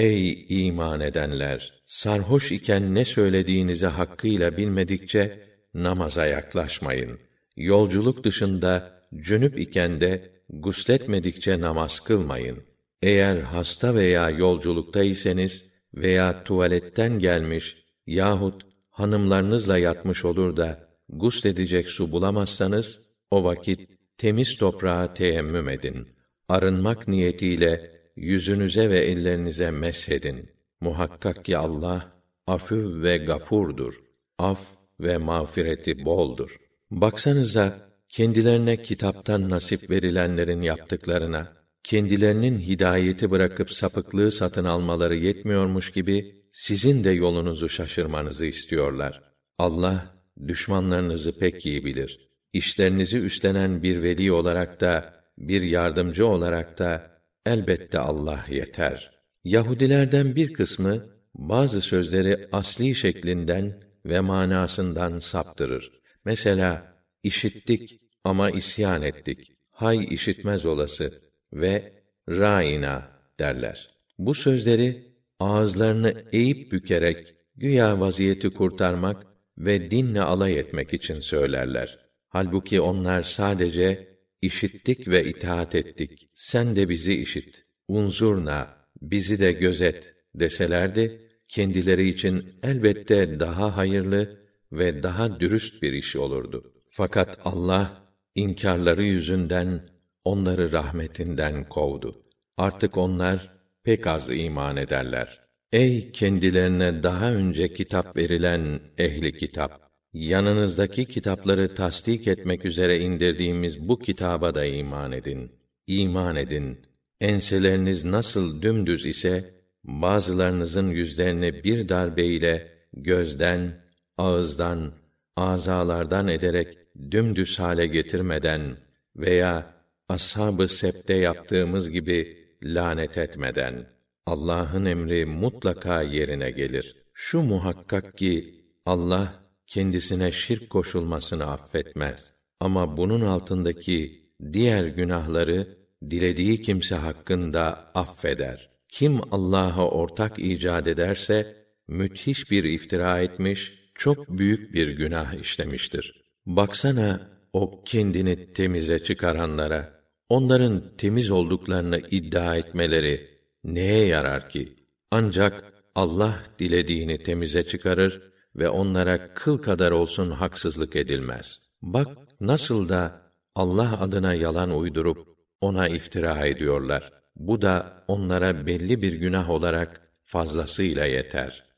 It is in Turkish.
Ey iman edenler! Sarhoş iken ne söylediğinizi hakkıyla bilmedikçe namaza yaklaşmayın. Yolculuk dışında cünüp iken de gusletmedikçe namaz kılmayın. Eğer hasta veya yolculuktaysanız veya tuvaletten gelmiş yahut hanımlarınızla yatmış olur da gusledecek su bulamazsanız o vakit temiz toprağa teyemmüm edin. Arınmak niyetiyle yüzünüze ve ellerinize meshedin. Muhakkak ki Allah afü ve gafurdur. Af ve mağfireti boldur. Baksanıza kendilerine kitaptan nasip verilenlerin yaptıklarına, kendilerinin hidayeti bırakıp sapıklığı satın almaları yetmiyormuş gibi sizin de yolunuzu şaşırmanızı istiyorlar. Allah düşmanlarınızı pek iyi bilir. İşlerinizi üstlenen bir veli olarak da bir yardımcı olarak da elbette Allah yeter. Yahudilerden bir kısmı bazı sözleri asli şeklinden ve manasından saptırır. Mesela işittik ama isyan ettik. Hay işitmez olası ve raina derler. Bu sözleri ağızlarını eğip bükerek güya vaziyeti kurtarmak ve dinle alay etmek için söylerler. Halbuki onlar sadece işittik ve itaat ettik. Sen de bizi işit. Unzurna, bizi de gözet deselerdi, kendileri için elbette daha hayırlı ve daha dürüst bir iş olurdu. Fakat Allah inkarları yüzünden onları rahmetinden kovdu. Artık onlar pek az iman ederler. Ey kendilerine daha önce kitap verilen ehli kitap! Yanınızdaki kitapları tasdik etmek üzere indirdiğimiz bu kitaba da iman edin. İman edin. Enseleriniz nasıl dümdüz ise, bazılarınızın yüzlerini bir darbeyle gözden, ağızdan, azalardan ederek dümdüz hale getirmeden veya ashab-ı septe yaptığımız gibi lanet etmeden Allah'ın emri mutlaka yerine gelir. Şu muhakkak ki Allah kendisine şirk koşulmasını affetmez. Ama bunun altındaki diğer günahları dilediği kimse hakkında affeder. Kim Allah'a ortak icat ederse müthiş bir iftira etmiş, çok büyük bir günah işlemiştir. Baksana o kendini temize çıkaranlara, onların temiz olduklarını iddia etmeleri neye yarar ki? Ancak Allah dilediğini temize çıkarır ve onlara kıl kadar olsun haksızlık edilmez. Bak nasıl da Allah adına yalan uydurup ona iftira ediyorlar. Bu da onlara belli bir günah olarak fazlasıyla yeter.